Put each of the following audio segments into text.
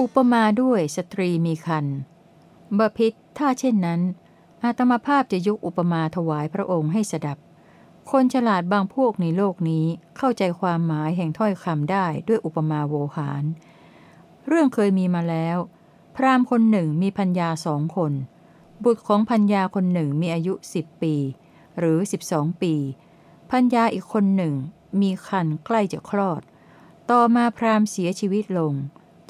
อุปมาด้วยสตรีมีคันบพิษถ้าเช่นนั้น อาตมาภาพจะยกอุปมาถวายพระองค์ให้สดับ คนฉลาดบางพวกในโลกนี้เข้าใจความหมายแห่งถ้อยคำได้ด้วยอุปมาโวหาร เรื่องเคยมีมาแล้ว พราหมณ์คนหนึ่งมีพัญญาสองคน บุตรของพัญญาคนหนึ่งมีอายุสิบปี หรือสิบองปี พัญญาอีกคนหนึ่งมีคันใกล้จะคลอด ต่อมาพราหมณ์เสียชีวิตลง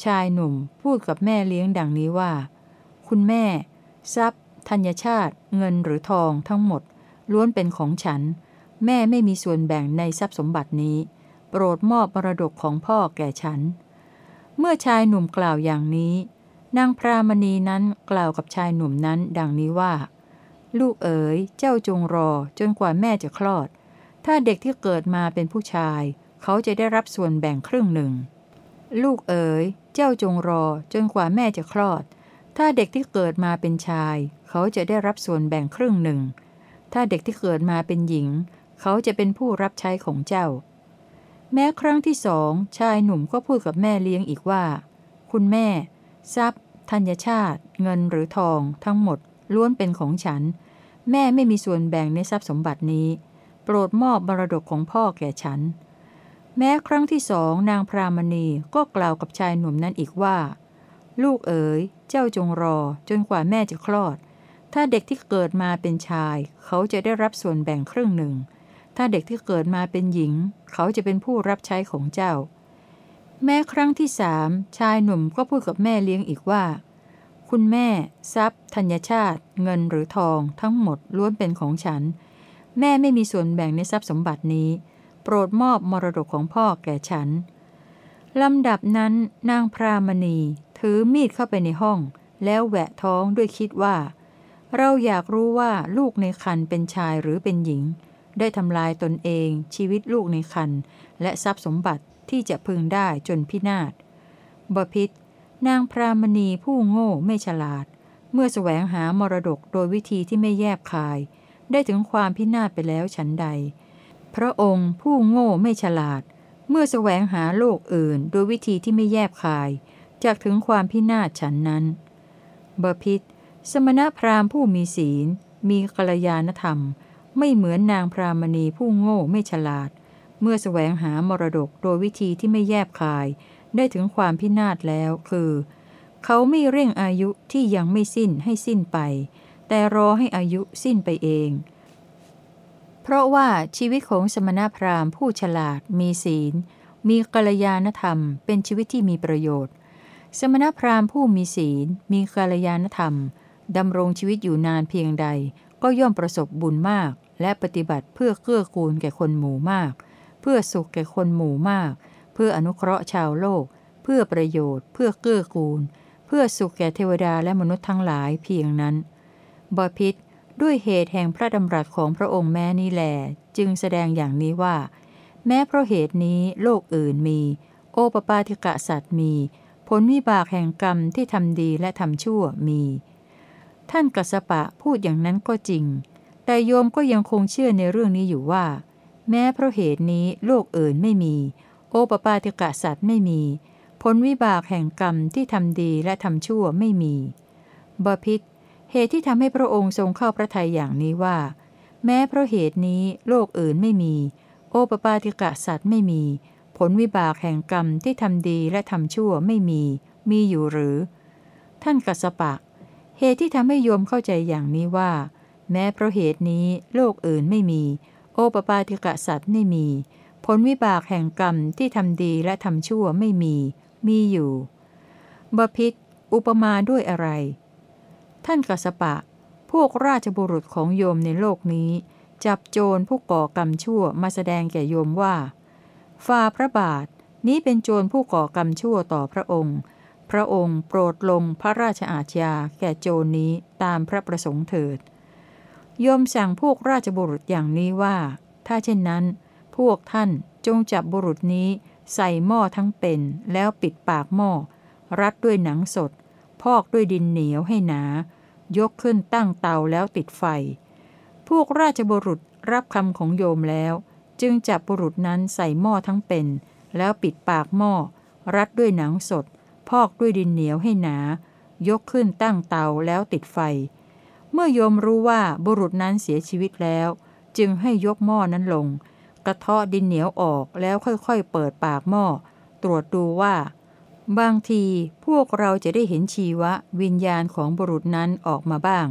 ชายหนุ่มพูดกับแม่เลี้ยงดังนี้ว่า คุณแม่ ทรัพย์ ธัญชาติ เงินหรือทองทั้งหมด ล้วนเป็นของฉัน แม่ไม่มีส่วนแบ่งในทรัพย์สมบัตินี้ โปรดมอบมรดกของพ่อแก่ฉัน เมื่อชายหนุ่มกล่าวอย่างนี้ นางพรามณีนั้นกล่าวกับชายหนุ่มนั้นดังนี้ว่า ลูกเอ๋ย เจ้าจงรอจนกว่าแม่จะคลอด ถ้าเด็กที่เกิดมาเป็นผู้ชาย เขาจะได้รับส่วนแบ่งครึ่งหนึ่ง ลูกเอ๋ย เจ้าจงรอจนกว่าแม่จะคลอด ถ้าเด็กที่เกิดมาเป็นชาย เขาจะได้รับส่วนแบ่งครึ่งหนึ่ง ถ้าเด็กที่เกิดมาเป็นหญิง เขาจะเป็นผู้รับใช้ของเจ้า แม้ครั้งที่สองชายหนุ่มก็พูดกับแม่เลี้ยงอีกว่า คุณแม่ ทรัพย์ ธัญชาติ เงินหรือทอง ทั้งหมด ล้วนเป็นของฉัน แม่ไม่มีส่วนแบ่งในทรัพย์สมบัตินี้ โปรดมอบบรดกของพ่อแก่ฉัน แม้ครั้งที่สองนางพรามณีก็กล่าวกับชายหนุ่มนั้นอีกว่า ลูกเอ๋ย เจ้าจงรอจนกว่าแม่จะคลอด ถ้าเด็กที่เกิดมาเป็นชาย เขาจะได้รับส่วนแบ่งครึ่งหนึ่ง ถ้าเด็กที่เกิดมาเป็นหญิง เขาจะเป็นผู้รับใช้ของเจ้า แม้ครั้งที่สามชายหนุ่มก็พูดกับแม่เลี้ยงอีกว่า คุณแม่ ทรัพย์ ธัญชาติ เงินหรือทอง ทั้งหมดล้วนเป็นของฉัน แม่ไม่มีส่วนแบ่งในทรัพย์สมบัตินี้ โปรดมอบมรดกของพ่อแก่ฉัน ลำดับนั้นนางพรามณี ถือมีดเข้าไปในห้อง แล้วแหวะท้องด้วยคิดว่า เราอยากรู้ว่าลูกในคันเป็นชายหรือเป็นหญิง ได้ทำลายตนเองชีวิตลูกในคันและทรัพย์สมบัติที่จะพึงได้จนพินาศบพิษนางพรามณีผู้โง่ไม่ฉลาด เมื่อแสวงหามรดกโดยวิธีที่ไม่แยบคาย ได้ถึงความพินาศไปแล้วฉันใด พระองค์ผู้โง่ไม่ฉลาด เมื่อแสวงหาโลกอื่น โดยวิธีที่ไม่แยบคายจากถึงความพินาศฉันนั้น บพิษสมณพราหมณ์ผู้มีศีล มีกัลยาณธรรม ไม่เหมือนนางพรามณีผู้โง่ไม่ฉลาด เมื่อแสวงหามรดกโดยวิธีที่ไม่แยบคาย ได้ถึงความพินาศแล้ว คือ เขาไม่เร่งอายุที่ยังไม่สิ้นให้สิ้นไป แต่รอให้อายุสิ้นไปเอง เพราะว่าชีวิตของสมณพราหมณ์ผู้ฉลาด มีศีล มีกัลยาณธรรม เป็นชีวิตที่มีประโยชน์ สมณพราหมณ์ผู้มีศีล มีกัลยาณธรรมดำรงชีวิตอยู่นานเพียงใด ก็ย่อมประสบบุญมาก และปฏิบัติเพื่อเกื้อกูลแก่คนหมู่มาก เพื่อสุขแก่คนหมู่มาก เพื่ออนุเคราะห์ชาวโลก เพื่อประโยชน์ เพื่อเกื้อกูล เพื่อสุขแก่เทวดาและมนุษย์ทั้งหลายเพียงนั้น บพิษ ด้วยเหตุแห่งพระดำรัสของพระองค์แม้นี้แหลจึงแสดงอย่างนี้ว่า แม้เพราะเหตุนี้โลกอื่นมี โอปปาติกะสัตว์มี ผลวิบากแห่งกรรมที่ทำดีและทำชั่วมี ท่านกัสปะพูดอย่างนั้นก็จริง แต่โยมก็ยังคงเชื่อในเรื่องนี้อยู่ว่า แม้เพราะเหตุนี้โลกอื่นไม่มี โอปปาติกะสัตว์ไม่มี ผลวิบากแห่งกรรมที่ทำดีและทำชั่วไม่มีบพิษ เหตุที่ทำให้พระองค์ทรงเข้าพระทัยอย่างนี้ว่า แม้เพราะเหตุนี้โลกอื่นไม่มี โอปปาติกะสัตว์ไม่มี ผลวิบากแห่งกรรมที่ทำดีและทำชั่วไม่มี มีอยู่หรือ ท่านกัสปะ เหตุที่ทำให้โยมเข้าใจอย่างนี้ว่า แม้เพราะเหตุนี้โลกอื่นไม่มี โอปปาติกะสัตว์ไม่มี ผลวิบากแห่งกรรมที่ทำดีและทำชั่วไม่มี มีอยู่บพิษอุปมาด้วยอะไร ท่านกัสปะ พวกราชบุรุษของโยมในโลกนี้ จับโจรผู้ก่อกรรมชั่วมาแสดงแก่โยมว่าฝ่าพระบาทนี้เป็นโจรผู้ก่อกรรมชั่วต่อพระองค์ พระองค์โปรดลงพระราชอาชญาแก่โจรนี้ตามพระประสงค์เถิด โยมสั่งพวกราชบุรุษอย่างนี้ว่า ถ้าเช่นนั้น พวกท่านจงจับบุรุษนี้ใส่หม้อทั้งเป็นแล้วปิดปากหม้อ รัดด้วยหนังสด พอกด้วยดินเหนียวให้หนา ยกขึ้นตั้งเตาแล้วติดไฟ พวกราชบุรุษรับคำของโยมแล้ว จึงจับบุรุษนั้นใส่หม้อทั้งเป็น แล้วปิดปากหม้อ รัดด้วยหนังสด พอกด้วยดินเหนียวให้หนา ยกขึ้นตั้งเตาแล้วติดไฟ เมื่อโยมรู้ว่าบุรุษนั้นเสียชีวิตแล้ว จึงให้ยกหม้อนั้นลง กระเทาะดินเหนียวออกแล้วค่อยๆ เปิดปากหม้อ ตรวจดูว่า บางทีพวกเราจะได้เห็นชีวะวิญญาณของบุรุษนั้นออกมาบ้าง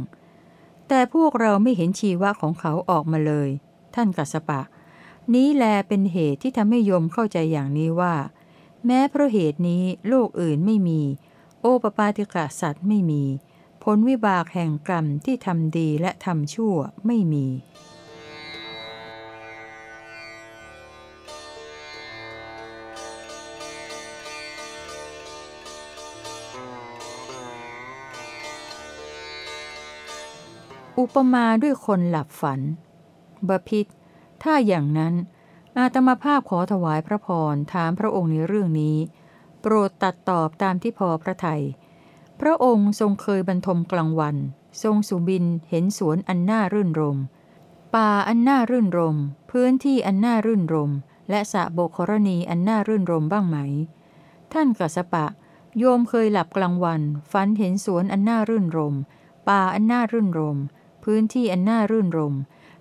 แต่พวกเราไม่เห็นชีวะของเขาออกมาเลย ท่านกัสปะ นี้แลเป็นเหตุที่ทำให้ยมเข้าใจอย่างนี้ว่า แม้เพราะเหตุนี้โลกอื่นไม่มี โอปปาติกะสัตว์ไม่มี ผลวิบากแห่งกรรมที่ทำดีและทำชั่วไม่มี อุปมาด้วยคนหลับฝัน บพิษถ้าอย่างนั้น อาตมาภาพขอถวายพระพรถามพระองค์ในเรื่องนี้ โปรดตัดตอบตามที่พอพระทยัยพระองค์ทรงเคยบรรทมกลางวัน ทรงสุบินเห็นสวนอันน่ารื่นรม ป่าอันน่ารื่นรม พื้นที่อันน่ารื่นรม และสระโบกรณีอันน่ารื่นรมบ้างไหม ท่านกัสปะ โยมเคยหลับกลางวัน ฝันเห็นสวนอันน่ารื่นรม ป่าอันน่ารื่นรม พื้นที่อันน่ารื่นรม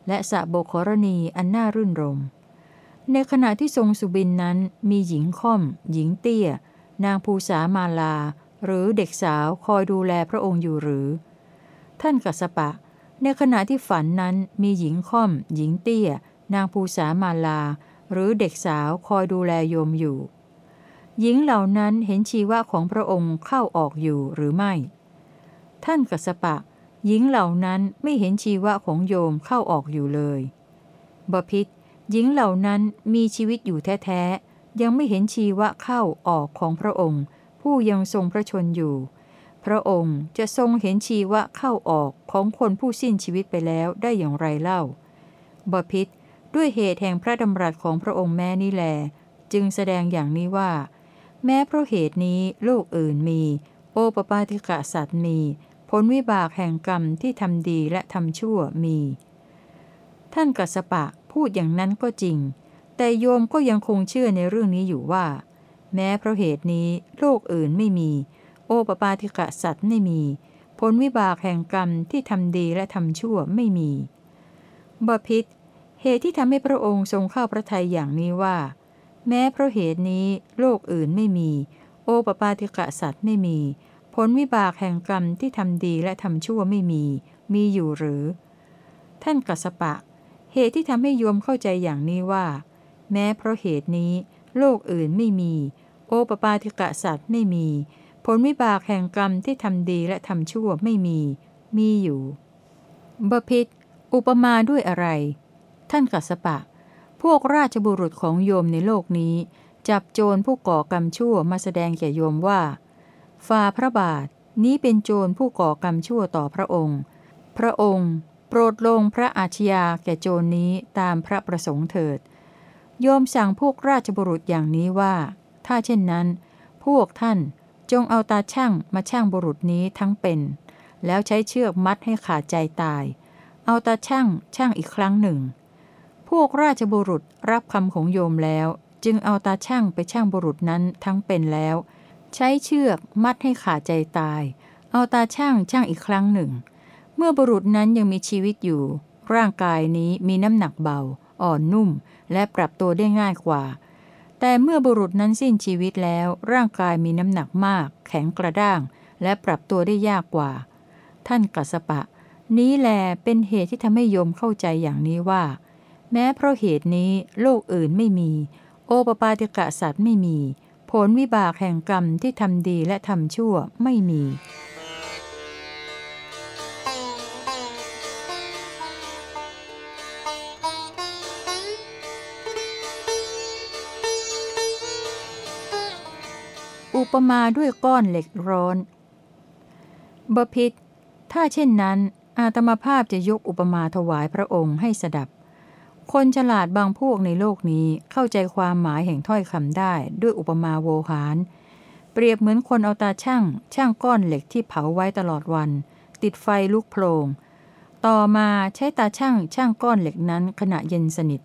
และสะโบกรณีอันน่ารื่นรม ในขณะที่ทรงสุบินนั้นมีหญิงค่อม หญิงเตี้ย นางภูษามาลา หรือเด็กสาวคอยดูแลพระองค์อยู่หรือ ท่านกัสปะ ในขณะที่ฝันนั้นมีหญิงค่อม หญิงเตี้ย นางภูษามาลา หรือเด็กสาวคอยดูแลโยมอยู่ หญิงเหล่านั้นเห็นชีวะของพระองค์เข้าออกอยู่หรือไม่ ท่านกัสปะ หญิงเหล่านั้นไม่เห็นชีวะของโยมเข้าออกอยู่เลยบพิษหญิงเหล่านั้นมีชีวิตอยู่แท้ๆ ยังไม่เห็นชีวะเข้าออกของพระองค์ ผู้ยังทรงพระชนอยู่ พระองค์จะทรงเห็นชีวะเข้าออกของคนผู้สิ้นชีวิตไปแล้วได้อย่างไรเล่าบพิษด้วยเหตุแห่งพระดำรัสของพระองค์แม่นี่แล จึงแสดงอย่างนี้ว่า แม้เพราะเหตุนี้โลกอื่นมี โอปปาติกะสัตว์มี ผลวิบากแห่งกรรมที่ทำดีและทำชั่วมี ท่านกัสปะพูดอย่างนั้นก็จริง แต่โยมก็ยังคงเชื่อในเรื่องนี้อยู่ว่า แม้เพราะเหตุนี้โลกอื่นไม่มี โอปปาติกะสัตว์ไม่มี ผลวิบากแห่งกรรมที่ทำดีและทำชั่วไม่มีบพิษเหตุที่ทำให้พระองค์ทรงเข้าพระทัยอย่างนี้ว่า แม้เพราะเหตุนี้โลกอื่นไม่มี โอปปาติกะสัตว์ไม่มี ผลวิบากแห่งกรรมที่ทำดีและทำชั่วไม่มี มีอยู่หรือ ท่านกัสปะ เหตุที่ทำให้โยมเข้าใจอย่างนี้ว่า แม้เพราะเหตุนี้ โลกอื่นไม่มี โอปปาติกะสัตว์ไม่มี ผลวิบากแห่งกรรมที่ทำดีและทำชั่วไม่มี มีอยู่บพิษอุปมาด้วยอะไร ท่านกัสปะ พวกราชบุรุษของโยมในโลกนี้ จับโจรผู้ก่อกรรมชั่วมาแสดงแก่โยมว่า ฝ่าพระบาทนี้เป็นโจรผู้ก่อกรรมชั่วต่อพระองค์ พระองค์โปรดลงพระอาชญาแก่โจรนี้ตามพระประสงค์เถิด โยมสั่งพวกราชบุรุษอย่างนี้ว่า ถ้าเช่นนั้น พวกท่านจงเอาตาช่างมาช่างบุรุษนี้ทั้งเป็น แล้วใช้เชือกมัดให้ขาดใจตาย เอาตาช่างช่างอีกครั้งหนึ่ง พวกราชบุรุษรับคำของโยมแล้ว จึงเอาตาช่างไปช่างบุรุษนั้นทั้งเป็นแล้ว ใช้เชือกมัดให้ขาดใจตาย เอาตาช่างช่างอีกครั้งหนึ่ง เมื่อบุรุษนั้นยังมีชีวิตอยู่ ร่างกายนี้มีน้ำหนักเบา อ่อนนุ่ม และปรับตัวได้ง่ายกว่า แต่เมื่อบุรุษนั้นสิ้นชีวิตแล้ว ร่างกายมีน้ำหนักมาก แข็งกระด้าง และปรับตัวได้ยากกว่า ท่านกัสปะ นี้แลเป็นเหตุที่ทำให้โยมเข้าใจอย่างนี้ว่า แม้เพราะเหตุนี้โลกอื่นไม่มี โอปปาติกะสัตว์ไม่มี ผลวิบากแห่งกรรมที่ทำดีและทำชั่วไม่มี อุปมาด้วยก้อนเหล็กร้อน บพิษถ้าเช่นนั้น อาตมาภาพจะยกอุปมาถวายพระองค์ให้สดับ คนฉลาดบางพวกในโลกนี้เข้าใจความหมายแห่งถ้อยคำได้ด้วยอุปมาโวหาร เปรียบเหมือนคนเอาตาช่าง ช่างก้อนเหล็กที่เผาไว้ตลอดวัน ติดไฟลุกโพลงต่อมาใช้ตาช่างช่างก้อนเหล็กนั้นขณะเย็นสนิท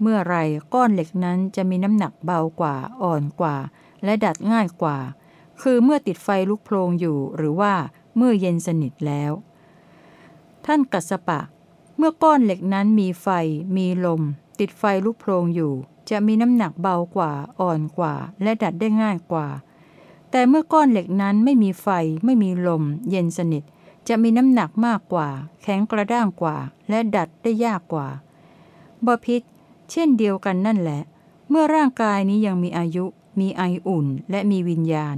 เมื่อไรก้อนเหล็กนั้นจะมีน้ำหนักเบากว่าอ่อนกว่า และดัดง่ายกว่า คือเมื่อติดไฟลุกโพลงอยู่หรือว่าเมื่อเย็นสนิทแล้ว ท่านกัสปะ เมื่อก้อนเหล็กนั้นมีไฟ มีลม ติดไฟลุกโพลงอยู่ จะมีน้ำหนักเบากว่า อ่อนกว่า และดัดได้ง่ายกว่า แต่เมื่อก้อนเหล็กนั้นไม่มีไฟ ไม่มีลม เย็นสนิท จะมีน้ำหนักมากกว่า แข็งกระด้างกว่า และดัดได้ยากกว่าบพิษเช่นเดียวกันนั่นแหละ เมื่อร่างกายนี้ยังมีอายุ มีไออุ่น และมีวิญญาณ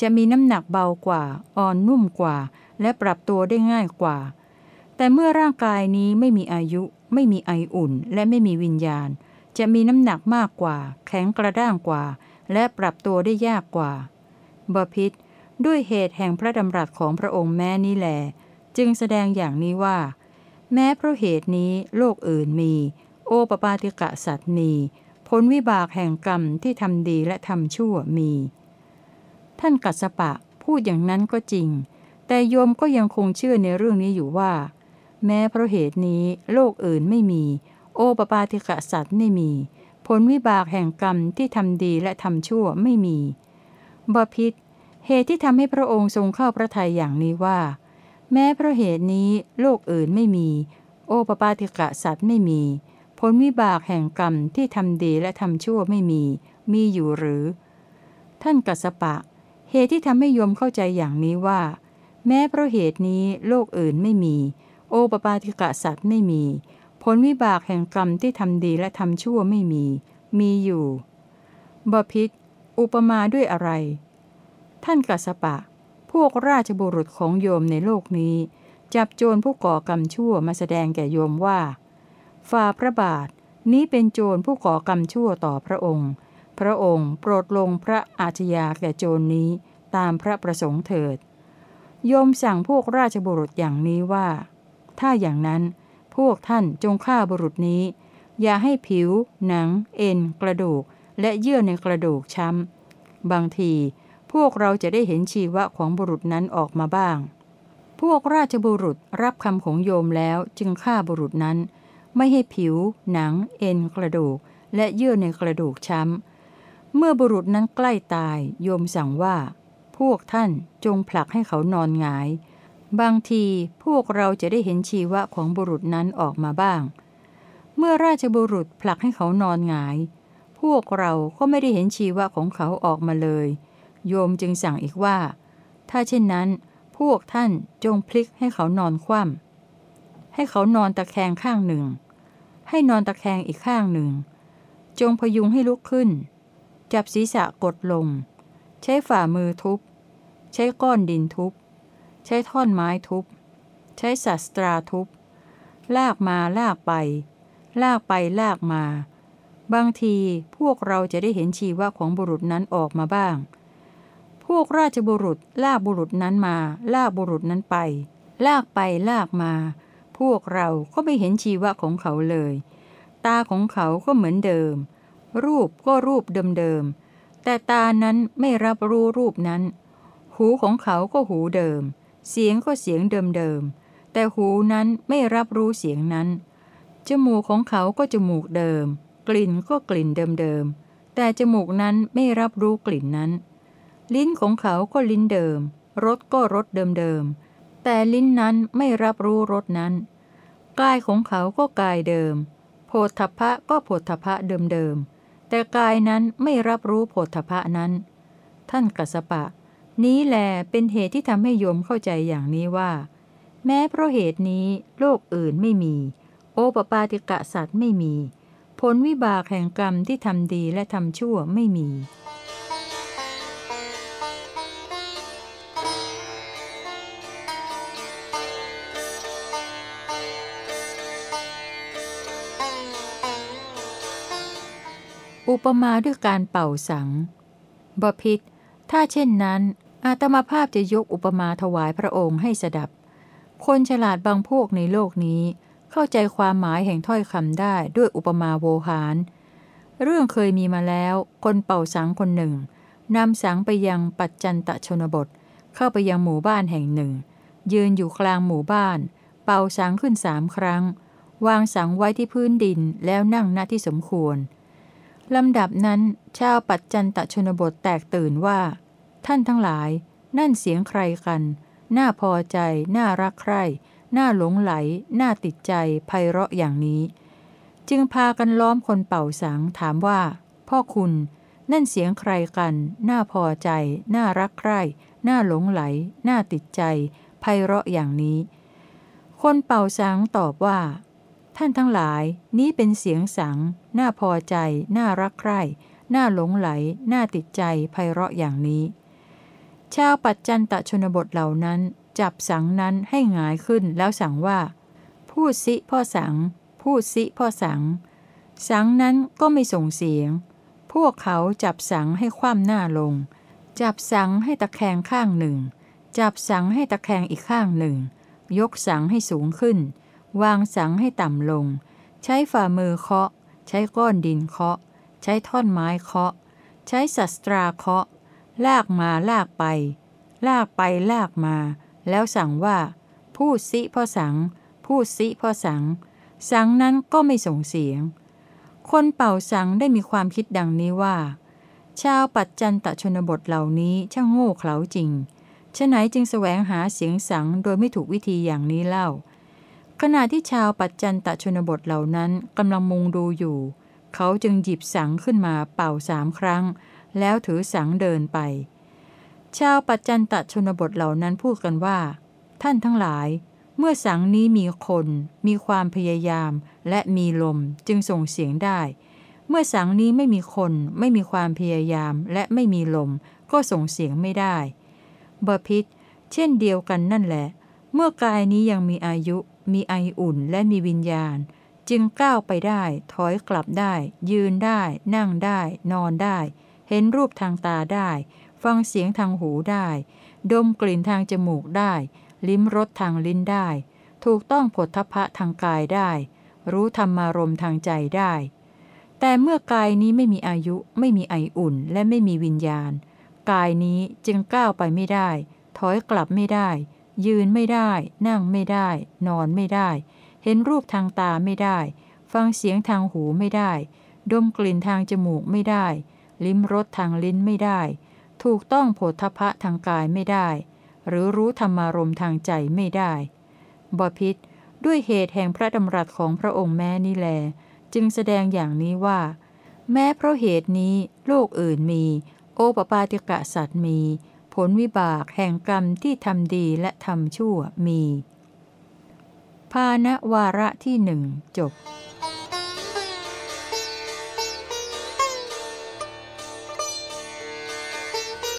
จะมีน้ำหนักเบากว่า อ่อนนุ่มกว่า และปรับตัวได้ง่ายกว่า แต่เมื่อร่างกายนี้ไม่มีอายุ ไม่มีไออุ่น และไม่มีวิญญาณ จะมีน้ำหนักมากกว่า แข็งกระด้างกว่า และปรับตัวได้ยากกว่าบพิษด้วยเหตุแห่งพระดำรัสของพระองค์แม้นี้แหลจึงแสดงอย่างนี้ว่า แม้เพราะเหตุนี้โลกอื่นมี โอปปาติกะสัตว์มี ผลวิบากแห่งกรรมที่ทำดีและทำชั่วมี ท่านกัสปะพูดอย่างนั้นก็จริง แต่โยมก็ยังคงเชื่อในเรื่องนี้อยู่ว่า แม้เพราะเหตุนี้โลกอื่นไม่มี โอปปาติกะสัตว์ไม่มี ผลวิบากแห่งกรรมที่ทำดีและทำชั่วไม่มีบพิษเหตุที่ทำให้พระองค์ทรงเข้าพระทัยอย่างนี้ว่า แม้เพราะเหตุนี้โลกอื่นไม่มี โอปปาติกะสัตว์ไม่มี ผลวิบากแห่งกรรมที่ทำดีและทำชั่วไม่มี มีอยู่หรือ ท่านกัสปะ เหตุที่ทำให้โยมเข้าใจอย่างนี้ว่า แม้เพราะเหตุนี้โลกอื่นไม่มี โอปปาติกะสัตว์ไม่มี ผลวิบากแห่งกรรมที่ทำดีและทำชั่วไม่มี มีอยู่บพิษอุปมาด้วยอะไร ท่านกัสปะ พวกราชบุรุษของโยมในโลกนี้ จับโจรผู้ก่อกรรมชั่วมาแสดงแก่โยมว่า ฝ่าพระบาทนี้เป็นโจรผู้ก่อกรรมชั่วต่อพระองค์ พระองค์โปรดลงพระอาชญาแก่โจรนนี้ตามพระประสงค์เถิด โยมสั่งพวกราชบุรุษอย่างนี้ว่า ถ้าอย่างนั้น พวกท่านจงฆ่าบุรุษนี้ อย่าให้ผิว หนัง เอ็น กระดูก และเยื่อในกระดูกช้ำ บางที พวกเราจะได้เห็นชีวะของบุรุษนั้นออกมาบ้าง พวกราชบุรุษรับคำของโยมแล้วจึงฆ่าบุรุษนั้น ไม่ให้ผิว หนัง เอ็น กระดูก และเยื่อในกระดูกช้ำ เมื่อบุรุษนั้นใกล้ตาย โยมสั่งว่า พวกท่านจงผลักให้เขานอนหงาย บางทีพวกเราจะได้เห็นชีวะของบุรุษนั้นออกมาบ้าง เมื่อราชบุรุษผลักให้เขานอนหงาย พวกเราก็ไม่ได้เห็นชีวะของเขาออกมาเลย โยมจึงสั่งอีกว่า ถ้าเช่นนั้น พวกท่านจงพลิกให้เขานอนคว่ำให้เขานอนตะแคงข้างหนึ่ง ให้นอนตะแคงอีกข้างหนึ่ง จงพยุงให้ลุกขึ้น จับศีรษะกดลง ใช้ฝ่ามือทุบ ใช้ก้อนดินทุบ ใช้ท่อนไม้ทุบ ใช้สัตราทุบ ลากมาลากไป ลากไปลากมา บางทีพวกเราจะได้เห็นชีวะของบุรุษนั้นออกมาบ้าง พวกราชบุรุษลากบุรุษนั้นมา ลากบุรุษนั้นไป ลากไปลากมา พวกเราก็ไม่เห็นชีวะของเขาเลย ตาของเขาก็เหมือนเดิม รูปก็รูปเดิมๆแต่ตานั้นไม่รับรู้รูปนั้น หูของเขาก็หูเดิม เสียงก็เสียงเดิมๆ แต่หูนั้นไม่รับรู้เสียงนั้น จมูกของเขาก็จมูกเดิม กลิ่นก็กลิ่นเดิมๆ แต่จมูกนั้นไม่รับรู้กลิ่นนั้น ลิ้นของเขาก็ลิ้นเดิม รสก็รสเดิมๆ แต่ลิ้นนั้นไม่รับรู้รสนั้น กายของเขาก็กายเดิม โพธพะก็โพธพะเดิมๆ แต่กายนั้นไม่รับรู้โพธพะนั้น ท่านกัสปะ นี้แลเป็นเหตุที่ทำให้โยมเข้าใจอย่างนี้ว่า แม้เพราะเหตุนี้โลกอื่นไม่มี โอปปาติกะสัตว์ไม่มี ผลวิบากแห่งกรรมที่ทำดีและทำชั่วไม่มีอุปมาด้วยการเป่าสัง บพิษ ถ้าเช่นนั้น อาตมาภาพจะยกอุปมาถวายพระองค์ให้สดับ คนฉลาดบางพวกในโลกนี้ เข้าใจความหมายแห่งถ้อยคำได้ด้วยอุปมาโวหาร เรื่องเคยมีมาแล้ว คนเป่าสังคนหนึ่งนำสังไปยังปัจจันตชนบท เข้าไปยังหมู่บ้านแห่งหนึ่ง ยืนอยู่กลางหมู่บ้าน เป่าสังขึ้นสามครั้ง วางสังไว้ที่พื้นดินแล้วนั่งณที่สมควรลำดับนั้นชาวปัจจันตชนบทแตกตื่นว่า ท่านทั้งหลาย นั่นเสียงใครกัน น่าพอใจ น่ารักใคร่ น่าหลงไหล น่าติดใจ ไพเราะอย่างนี้ จึงพากันล้อมคนเป่าสังถามว่า พ่อคุณ นั่นเสียงใครกัน น่าพอใจ น่ารักใคร่ น่าหลงไหล น่าติดใจ ไพเราะอย่างนี้ คนเป่าสังตอบว่า ท่านทั้งหลาย นี้เป็นเสียงสัง น่าพอใจ น่ารักใคร่น่าหลงไหล น่าติดใจไพเราะอย่างนี้ ชาวปัจจันตชนบทเหล่านั้น จับสังนั้นให้หงายขึ้นแล้วสั่งว่า พูดสิพ่อสัง พูดสิพ่อสัง สังนั้นก็ไม่ส่งเสียง พวกเขาจับสังให้คว่ำหน้าลง จับสังให้ตะแคงข้างหนึ่ง จับสังให้ตะแคงอีกข้างหนึ่ง ยกสังให้สูงขึ้น วางสังให้ต่ำลง ใช้ฝ่ามือเคาะ ใช้ก้อนดินเคาะ ใช้ท่อนไม้เคาะ ใช้สัตราเคาะ ลากมาลากไป ลากไปลากมา แล้วสั่งว่า พูดสิพ่อสัง พูดสิพ่อสัง สังนั้นก็ไม่ส่งเสียง คนเป่าสังได้มีความคิดดังนี้ว่า ชาวปัจจันตชนบทเหล่านี้ช่างโง่เขลาจริงฉะไหนจึงแสวงหาเสียงสังโดยไม่ถูกวิธีอย่างนี้เล่า ขณะที่ชาวปัจจันตชนบทเหล่านั้นกำลังมุงดูอยู่ เขาจึงหยิบสังขึ้นมาเป่าสามครั้ง แล้วถือสังเดินไป ชาวปัจจันตชนบทเหล่านั้นพูดกันว่า ท่านทั้งหลาย เมื่อสังนี้มีคน มีความพยายาม และมีลมจึงส่งเสียงได้ เมื่อสังนี้ไม่มีคน ไม่มีความพยายามและไม่มีลม ก็ส่งเสียงไม่ได้บพิษเช่นเดียวกันนั่นแหละ เมื่อกายนี้ยังมีอายุ มีไออุ่นและมีวิญญาณ จึงก้าวไปได้ ถอยกลับได้ ยืนได้ นั่งได้ นอนได้ เห็นรูปทางตาได้ ฟังเสียงทางหูได้ ดมกลิ่นทางจมูกได้ ลิ้มรสทางลิ้นได้ ถูกต้องผลทพะทางกายได้ รู้ธรรมารมทางใจได้ แต่เมื่อกายนี้ไม่มีอายุ ไม่มีไออุ่น และไม่มีวิญญาณ กายนี้จึงก้าวไปไม่ได้ ถอยกลับไม่ได้ ยืนไม่ได้ นั่งไม่ได้ นอนไม่ได้ เห็นรูปทางตาไม่ได้ ฟังเสียงทางหูไม่ได้ ดมกลิ่นทางจมูกไม่ได้ ลิ้มรสทางลิ้นไม่ได้ ถูกต้องโผฏฐพะทางกายไม่ได้ หรือรู้ธรรมารมทางใจไม่ได้บพิษด้วยเหตุแห่งพระดำรัสของพระองค์แม่นี่แล จึงแสดงอย่างนี้ว่า แม้เพราะเหตุนี้โลกอื่นมี โอปปาติกะสัตว์มี ผลวิบากแห่งกรรมที่ทำดีและทำชั่วมี ภาณวาระที่หนึ่งจบ